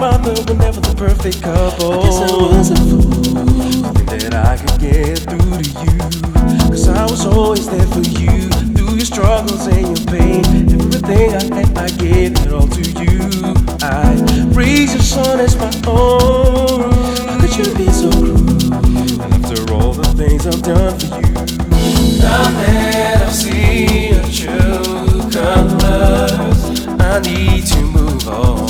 mother were never the perfect couple. I guess I was a fool. That I could get through to you. Cause I was always there for you. Through your struggles and your pain. Everything I had, I gave it all to you. I raised your son as my own. How could you be so cruel? After all the things I've done for you. Now that I've seen your true colors, I need to move on.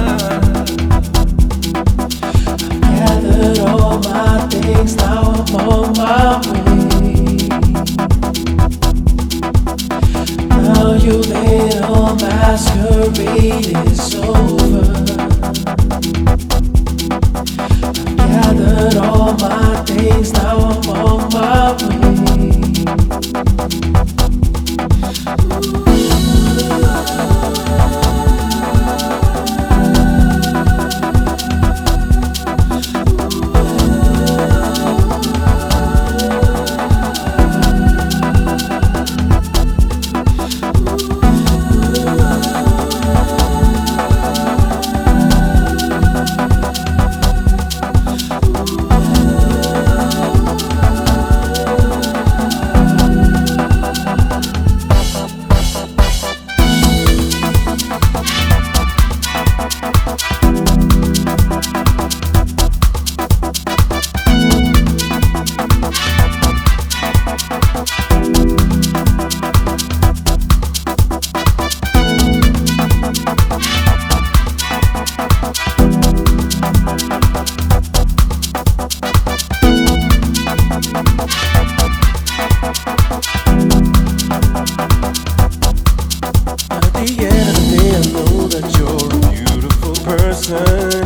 Turn.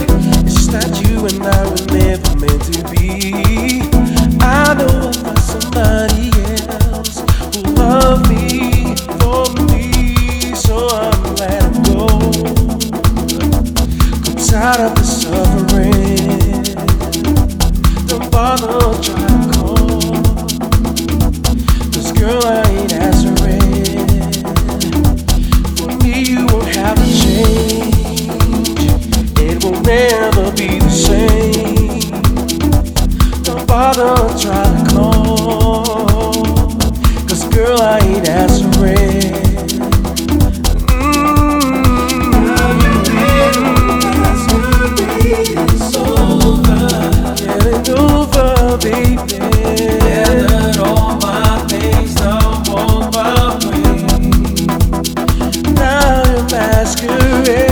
masquerade.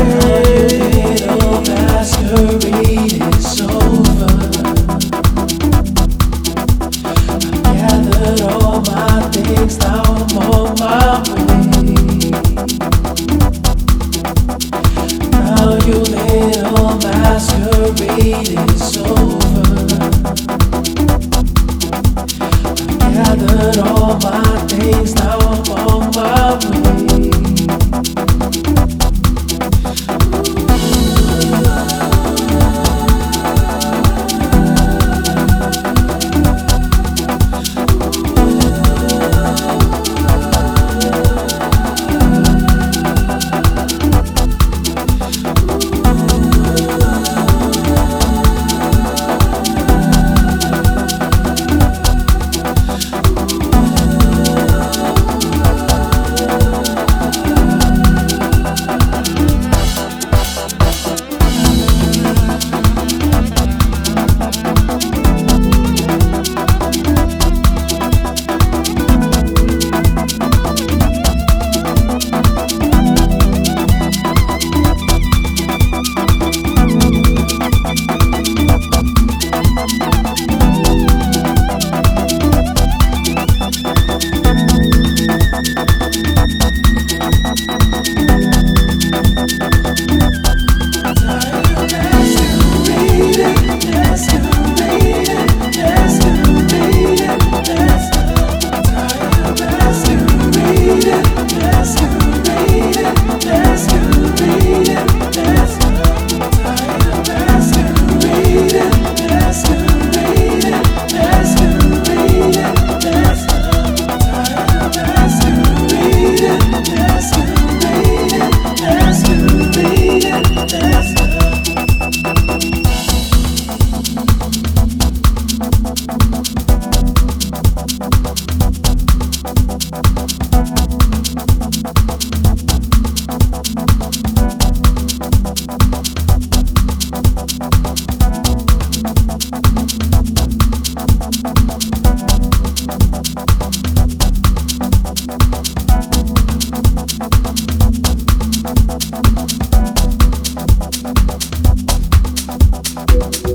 Little masquerade is over. I gathered all my things, now I'm on my way. Now your little masquerade is over.